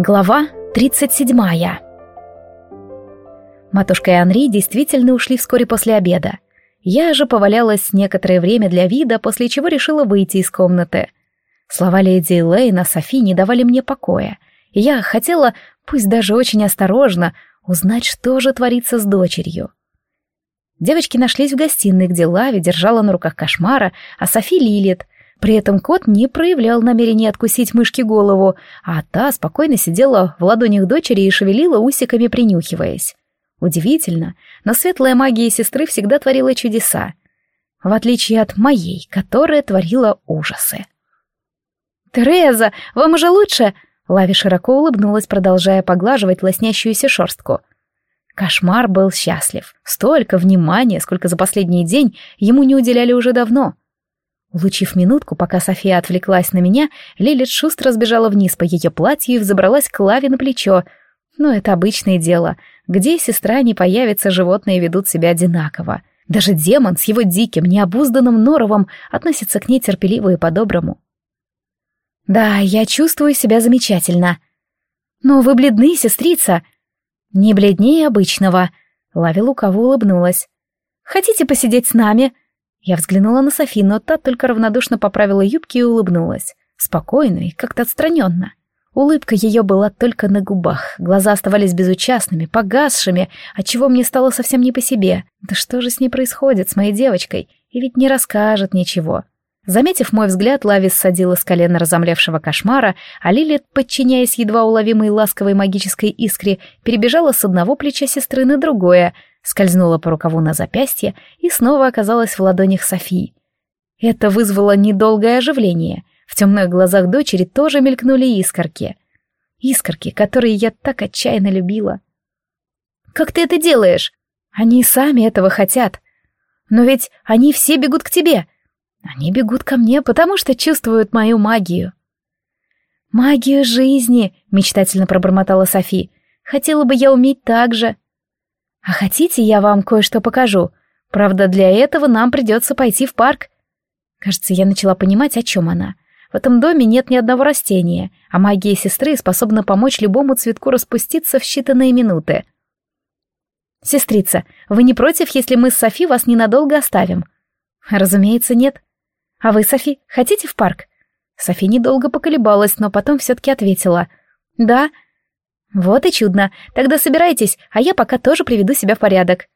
Глава 37. Матушка и Анри действительно ушли вскоре после обеда. Я же повалялась некоторое время для вида, после чего решила выйти из комнаты. Слова леди Лейна Софи не давали мне покоя. я хотела, пусть даже очень осторожно, узнать, что же творится с дочерью. Девочки нашлись в гостиной, где Лави держала на руках кошмара, а Софи — Лилит — при этом кот не проявлял намерения откусить мышке голову, а та спокойно сидела в ладонях дочери и шевелила усиками, принюхиваясь. Удивительно, но светлая магия сестры всегда творила чудеса, в отличие от моей, которая творила ужасы. «Тереза, вам уже лучше?» Лави широко улыбнулась, продолжая поглаживать лоснящуюся шерстку. Кошмар был счастлив. Столько внимания, сколько за последний день ему не уделяли уже давно — Улучив минутку, пока София отвлеклась на меня, Лилит шустро сбежала вниз по ее платью и взобралась к Лаве на плечо. Но это обычное дело. Где сестра не появится, животные ведут себя одинаково. Даже демон с его диким, необузданным норовом относится к ней терпеливо и по-доброму. «Да, я чувствую себя замечательно». «Но вы бледны, сестрица». «Не бледнее обычного», — Лави лукаво улыбнулась. «Хотите посидеть с нами?» Я взглянула на Софи, но та только равнодушно поправила юбки и улыбнулась. Спокойно и как-то отстраненно. Улыбка ее была только на губах, глаза оставались безучастными, погасшими, отчего мне стало совсем не по себе. Да что же с ней происходит, с моей девочкой? И ведь не расскажет ничего. Заметив мой взгляд, Лавис садила с колена разомлевшего кошмара, а Лилит, подчиняясь едва уловимой ласковой магической искре, перебежала с одного плеча сестры на другое, скользнула по рукаву на запястье и снова оказалась в ладонях Софии. Это вызвало недолгое оживление. В темных глазах дочери тоже мелькнули искорки. Искорки, которые я так отчаянно любила. «Как ты это делаешь?» «Они сами этого хотят. Но ведь они все бегут к тебе. Они бегут ко мне, потому что чувствуют мою магию». «Магию жизни», — мечтательно пробормотала Софи. «Хотела бы я уметь так же». «А хотите, я вам кое-что покажу? Правда, для этого нам придется пойти в парк». Кажется, я начала понимать, о чем она. В этом доме нет ни одного растения, а магия сестры способна помочь любому цветку распуститься в считанные минуты. «Сестрица, вы не против, если мы с Софи вас ненадолго оставим?» «Разумеется, нет. А вы, Софи, хотите в парк?» Софи недолго поколебалась, но потом все-таки ответила. «Да, «Вот и чудно. Тогда собирайтесь, а я пока тоже приведу себя в порядок».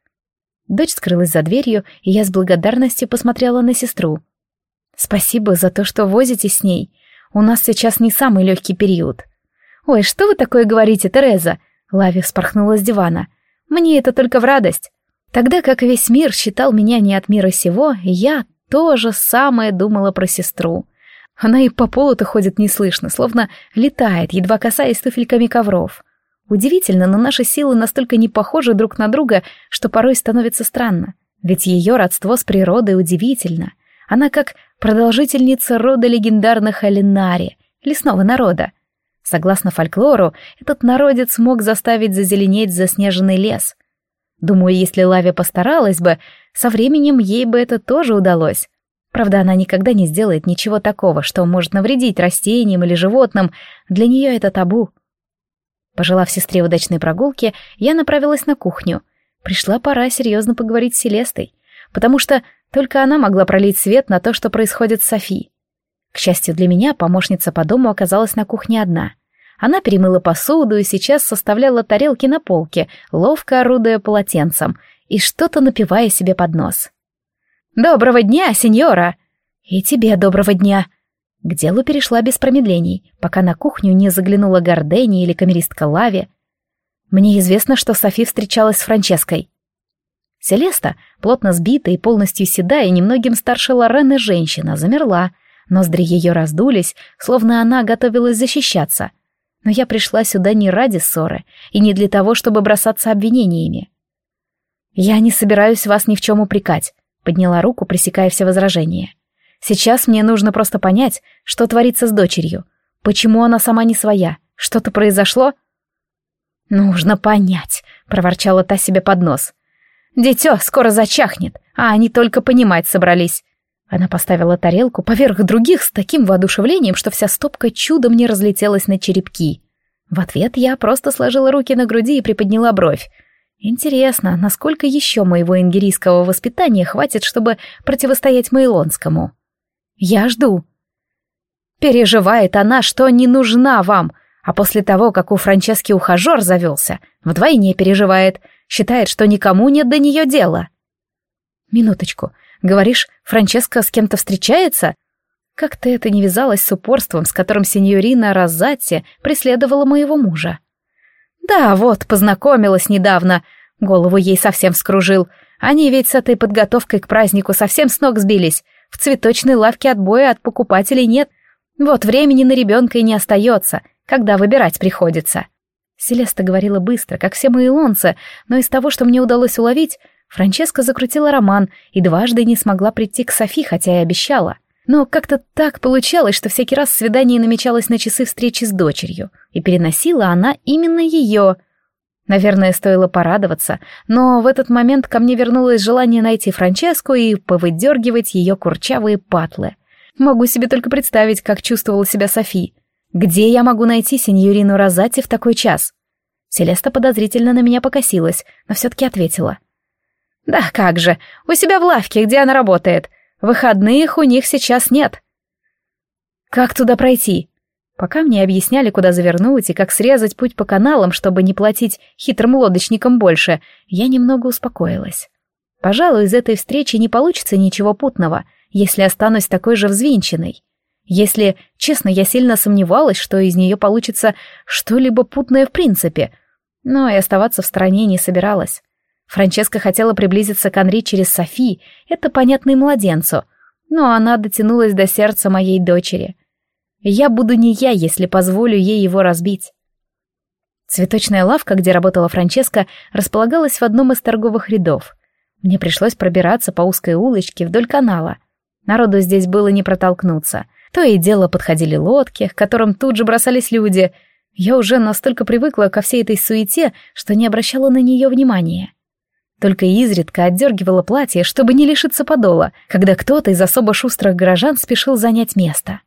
Дочь скрылась за дверью, и я с благодарностью посмотрела на сестру. «Спасибо за то, что возите с ней. У нас сейчас не самый легкий период». «Ой, что вы такое говорите, Тереза?» Лави вспорхнула с дивана. «Мне это только в радость. Тогда как весь мир считал меня не от мира сего, я тоже самое думала про сестру. Она и по полу-то ходит неслышно, словно летает, едва касаясь туфельками ковров. Удивительно, но наши силы настолько не похожи друг на друга, что порой становится странно. Ведь ее родство с природой удивительно. Она как продолжительница рода легендарных Алинари, лесного народа. Согласно фольклору, этот народец мог заставить зазеленеть заснеженный лес. Думаю, если Лаве постаралась бы, со временем ей бы это тоже удалось. Правда, она никогда не сделает ничего такого, что может навредить растениям или животным. Для нее это табу. Пожелав сестре удачной прогулки, я направилась на кухню. Пришла пора серьезно поговорить с Селестой, потому что только она могла пролить свет на то, что происходит с Софи. К счастью для меня, помощница по дому оказалась на кухне одна. Она перемыла посуду и сейчас составляла тарелки на полке, ловко орудуя полотенцем и что-то напивая себе под нос. «Доброго дня, сеньора!» «И тебе доброго дня!» К делу перешла без промедлений, пока на кухню не заглянула Гордени или камеристка Лави. Мне известно, что Софи встречалась с Франческой. Селеста, плотно сбитая и полностью седая, немногим старше Лорены женщина, замерла. Ноздри ее раздулись, словно она готовилась защищаться. Но я пришла сюда не ради ссоры и не для того, чтобы бросаться обвинениями. Я не собираюсь вас ни в чем упрекать. Подняла руку, пресекая все возражения. Сейчас мне нужно просто понять, что творится с дочерью. Почему она сама не своя? Что-то произошло? Нужно понять, проворчала та себе под нос. Дитё скоро зачахнет, а они только понимать собрались. Она поставила тарелку поверх других с таким воодушевлением, что вся стопка чудом не разлетелась на черепки. В ответ я просто сложила руки на груди и приподняла бровь. Интересно, насколько еще моего ингерийского воспитания хватит, чтобы противостоять Мейлонскому? Я жду. Переживает она, что не нужна вам, а после того, как у Франчески ухажер завелся, вдвойне переживает, считает, что никому нет до нее дела. Минуточку, говоришь, Франческа с кем-то встречается? Как-то это не вязалось с упорством, с которым сеньорина Розатти преследовала моего мужа. Да, вот, познакомилась недавно. Голову ей совсем вскружил. Они ведь с этой подготовкой к празднику совсем с ног сбились. В цветочной лавке отбоя от покупателей нет. Вот времени на ребенка и не остается, когда выбирать приходится. Селеста говорила быстро, как все мои лонцы, но из того, что мне удалось уловить, Франческа закрутила роман и дважды не смогла прийти к Софи, хотя и обещала. Но как-то так получалось, что всякий раз свидание намечалось на часы встречи с дочерью, и переносила она именно ее. Наверное, стоило порадоваться, но в этот момент ко мне вернулось желание найти Франческу и повыдергивать ее курчавые патлы. Могу себе только представить, как чувствовала себя Софи. Где я могу найти сеньорину Розати в такой час? Селеста подозрительно на меня покосилась, но все-таки ответила. «Да как же, у себя в лавке, где она работает. Выходных у них сейчас нет. Как туда пройти? Пока мне объясняли, куда завернуть и как срезать путь по каналам, чтобы не платить хитрым лодочникам больше, я немного успокоилась. Пожалуй, из этой встречи не получится ничего путного, если останусь такой же взвинченной. Если, честно, я сильно сомневалась, что из нее получится что-либо путное в принципе, но и оставаться в стороне не собиралась. Франческа хотела приблизиться к Анри через Софи, это понятно и младенцу, но она дотянулась до сердца моей дочери. Я буду не я, если позволю ей его разбить. Цветочная лавка, где работала Франческа, располагалась в одном из торговых рядов. Мне пришлось пробираться по узкой улочке вдоль канала. Народу здесь было не протолкнуться. То и дело подходили лодки, к которым тут же бросались люди. Я уже настолько привыкла ко всей этой суете, что не обращала на нее внимания. Только изредка отдергивала платье, чтобы не лишиться подола, когда кто-то из особо шустрых горожан спешил занять место.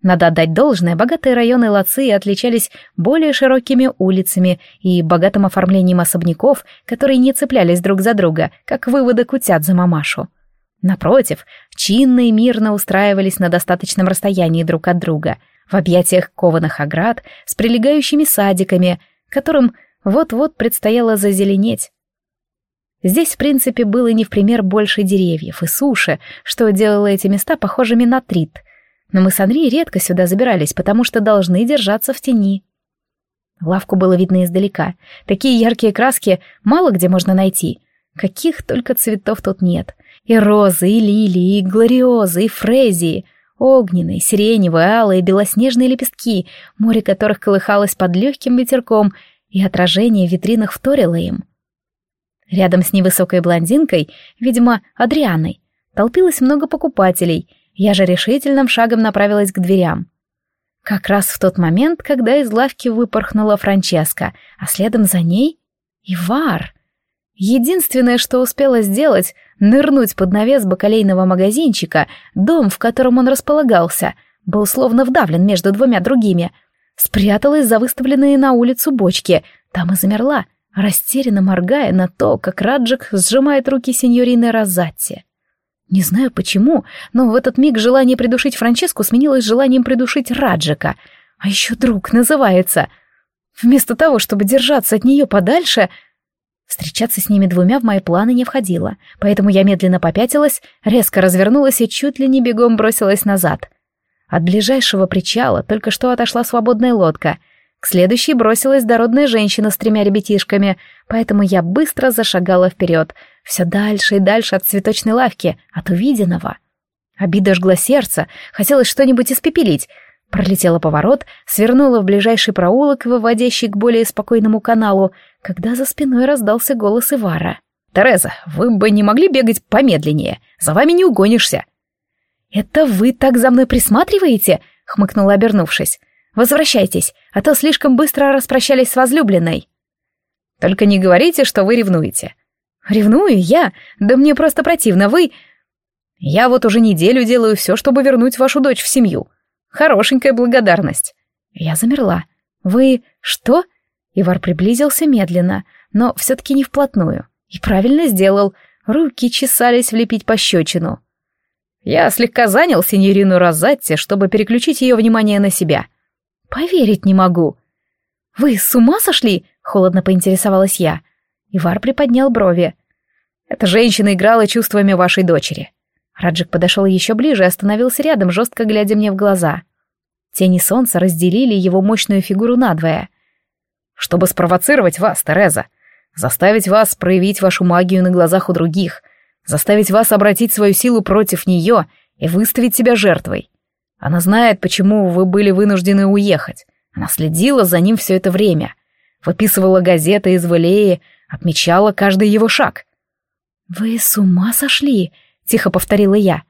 Надо отдать должное, богатые районы Лации отличались более широкими улицами и богатым оформлением особняков, которые не цеплялись друг за друга, как выводок утят за мамашу. Напротив, чинно и мирно устраивались на достаточном расстоянии друг от друга, в объятиях кованых оград с прилегающими садиками, которым вот-вот предстояло зазеленеть, Здесь, в принципе, было не в пример больше деревьев и суши, что делало эти места похожими на трит. Но мы с Анри редко сюда забирались, потому что должны держаться в тени. Лавку было видно издалека. Такие яркие краски мало где можно найти. Каких только цветов тут нет. И розы, и лилии, и глориозы, и фрезии. Огненные, сиреневые, алые, белоснежные лепестки, море которых колыхалось под легким ветерком, и отражение в витринах вторило им. Рядом с невысокой блондинкой, видимо, Адрианой, толпилось много покупателей. Я же решительным шагом направилась к дверям. Как раз в тот момент, когда из лавки выпорхнула Франческа, а следом за ней — Ивар. Единственное, что успела сделать — нырнуть под навес бакалейного магазинчика, дом, в котором он располагался, был словно вдавлен между двумя другими. Спряталась за выставленные на улицу бочки, там и замерла — растерянно моргая на то, как Раджик сжимает руки сеньорины Розатти. Не знаю почему, но в этот миг желание придушить Франческу сменилось желанием придушить Раджика. А еще друг называется. Вместо того, чтобы держаться от нее подальше... Встречаться с ними двумя в мои планы не входило, поэтому я медленно попятилась, резко развернулась и чуть ли не бегом бросилась назад. От ближайшего причала только что отошла свободная лодка — к следующей бросилась дородная женщина с тремя ребятишками, поэтому я быстро зашагала вперед, все дальше и дальше от цветочной лавки, от увиденного. Обида жгла сердце, хотелось что-нибудь испепелить. Пролетела поворот, свернула в ближайший проулок, выводящий к более спокойному каналу, когда за спиной раздался голос Ивара. «Тереза, вы бы не могли бегать помедленнее, за вами не угонишься». «Это вы так за мной присматриваете?» — хмыкнула, обернувшись. Возвращайтесь, а то слишком быстро распрощались с возлюбленной. Только не говорите, что вы ревнуете. Ревную я? Да мне просто противно, вы... Я вот уже неделю делаю все, чтобы вернуть вашу дочь в семью. Хорошенькая благодарность. Я замерла. «Вы что?» Ивар приблизился медленно, но все-таки не вплотную. И правильно сделал. Руки чесались влепить пощечину. Я слегка занял синьорину Розатти, чтобы переключить ее внимание на себя. Поверить не могу. «Вы с ума сошли?» — холодно поинтересовалась я. Ивар приподнял брови. «Эта женщина играла чувствами вашей дочери». Раджик подошел еще ближе и остановился рядом, жестко глядя мне в глаза. Тени солнца разделили его мощную фигуру надвое. «Чтобы спровоцировать вас, Тереза, заставить вас проявить вашу магию на глазах у других, заставить вас обратить свою силу против нее и выставить себя жертвой. Она знает, почему вы были вынуждены уехать. Она следила за ним все это время, выписывала газеты из Валеи, отмечала каждый его шаг. «Вы с ума сошли?» — тихо повторила я.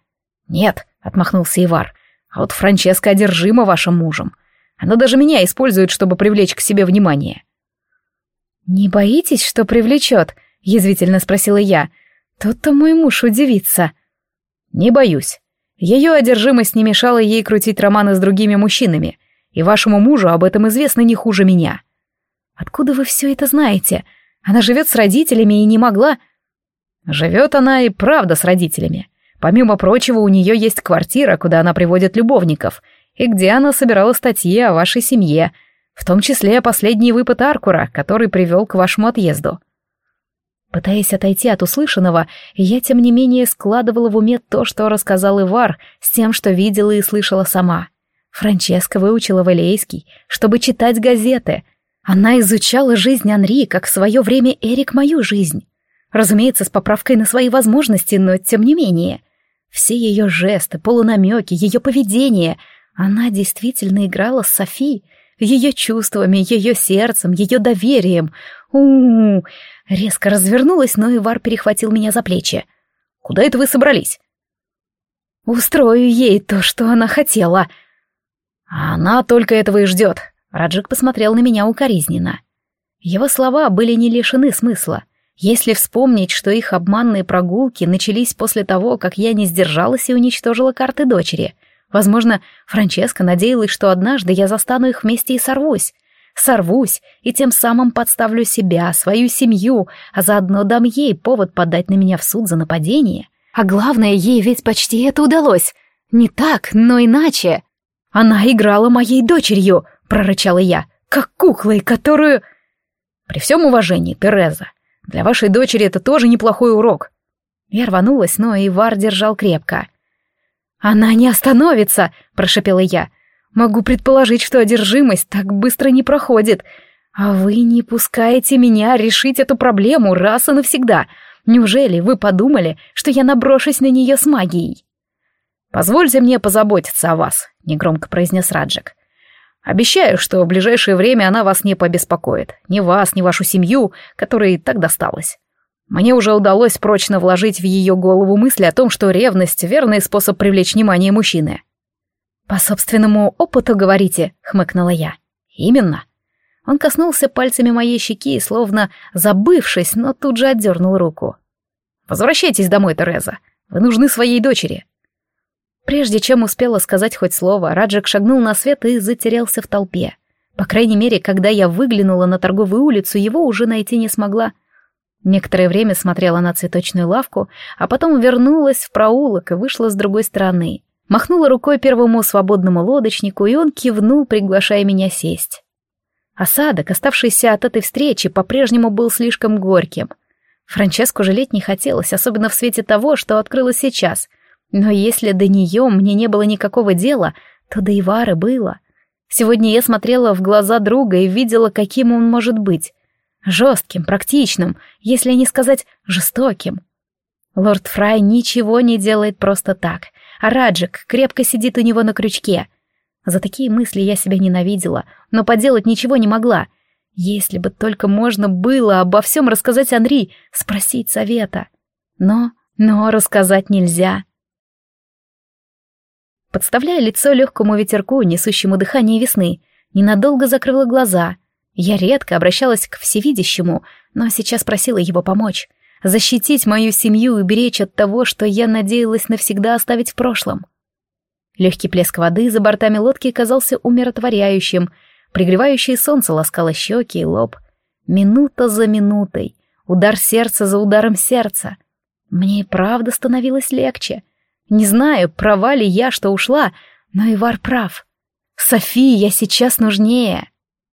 «Нет», — отмахнулся Ивар, — «а вот Франческа одержима вашим мужем. Она даже меня использует, чтобы привлечь к себе внимание». «Не боитесь, что привлечет?» — язвительно спросила я. «Тут-то мой муж удивится». «Не боюсь. Ее одержимость не мешала ей крутить романы с другими мужчинами, и вашему мужу об этом известно не хуже меня». «Откуда вы все это знаете? Она живет с родителями и не могла...» «Живет она и правда с родителями. Помимо прочего, у нее есть квартира, куда она приводит любовников, и где она собирала статьи о вашей семье, в том числе последний выпад Аркура, который привел к вашему отъезду». Пытаясь отойти от услышанного, я, тем не менее, складывала в уме то, что рассказал Ивар, с тем, что видела и слышала сама. Франческа выучила Валейский, чтобы читать газеты. Она изучала жизнь Анри, как в свое время Эрик мою жизнь. Разумеется, с поправкой на свои возможности, но тем не менее. Все ее жесты, полунамеки, ее поведение. Она действительно играла с Софи, ее чувствами, ее сердцем, ее доверием. У-у-у! Резко развернулась, но Ивар перехватил меня за плечи. «Куда это вы собрались?» «Устрою ей то, что она хотела». «Она только этого и ждет», — Раджик посмотрел на меня укоризненно. Его слова были не лишены смысла. Если вспомнить, что их обманные прогулки начались после того, как я не сдержалась и уничтожила карты дочери, возможно, Франческа надеялась, что однажды я застану их вместе и сорвусь сорвусь и тем самым подставлю себя, свою семью, а заодно дам ей повод подать на меня в суд за нападение. А главное, ей ведь почти это удалось. Не так, но иначе. Она играла моей дочерью, прорычала я, как куклой, которую... При всем уважении, Тереза, для вашей дочери это тоже неплохой урок. Я рванулась, но Ивар держал крепко. «Она не остановится!» — прошепела я. Могу предположить, что одержимость так быстро не проходит. А вы не пускаете меня решить эту проблему раз и навсегда. Неужели вы подумали, что я наброшусь на нее с магией? «Позвольте мне позаботиться о вас», — негромко произнес Раджик. «Обещаю, что в ближайшее время она вас не побеспокоит. Ни вас, ни вашу семью, которой так досталось. Мне уже удалось прочно вложить в ее голову мысль о том, что ревность — верный способ привлечь внимание мужчины. «По собственному опыту говорите», — хмыкнула я. «Именно». Он коснулся пальцами моей щеки, словно забывшись, но тут же отдернул руку. «Возвращайтесь домой, Тереза. Вы нужны своей дочери». Прежде чем успела сказать хоть слово, Раджик шагнул на свет и затерялся в толпе. По крайней мере, когда я выглянула на торговую улицу, его уже найти не смогла. Некоторое время смотрела на цветочную лавку, а потом вернулась в проулок и вышла с другой стороны. Махнула рукой первому свободному лодочнику, и он кивнул, приглашая меня сесть. Осадок, оставшийся от этой встречи, по-прежнему был слишком горьким. Франческу жалеть не хотелось, особенно в свете того, что открылось сейчас. Но если до нее мне не было никакого дела, то до Ивары было. Сегодня я смотрела в глаза друга и видела, каким он может быть. Жестким, практичным, если не сказать жестоким. Лорд Фрай ничего не делает просто так — а Раджик крепко сидит у него на крючке. За такие мысли я себя ненавидела, но поделать ничего не могла. Если бы только можно было обо всем рассказать Анри, спросить совета. Но, но рассказать нельзя. Подставляя лицо легкому ветерку, несущему дыхание весны, ненадолго закрыла глаза. Я редко обращалась к всевидящему, но сейчас просила его помочь защитить мою семью и беречь от того, что я надеялась навсегда оставить в прошлом. Легкий плеск воды за бортами лодки казался умиротворяющим. Пригревающее солнце ласкало щеки и лоб. Минута за минутой, удар сердца за ударом сердца. Мне и правда становилось легче. Не знаю, права ли я, что ушла, но Ивар прав. Софии я сейчас нужнее.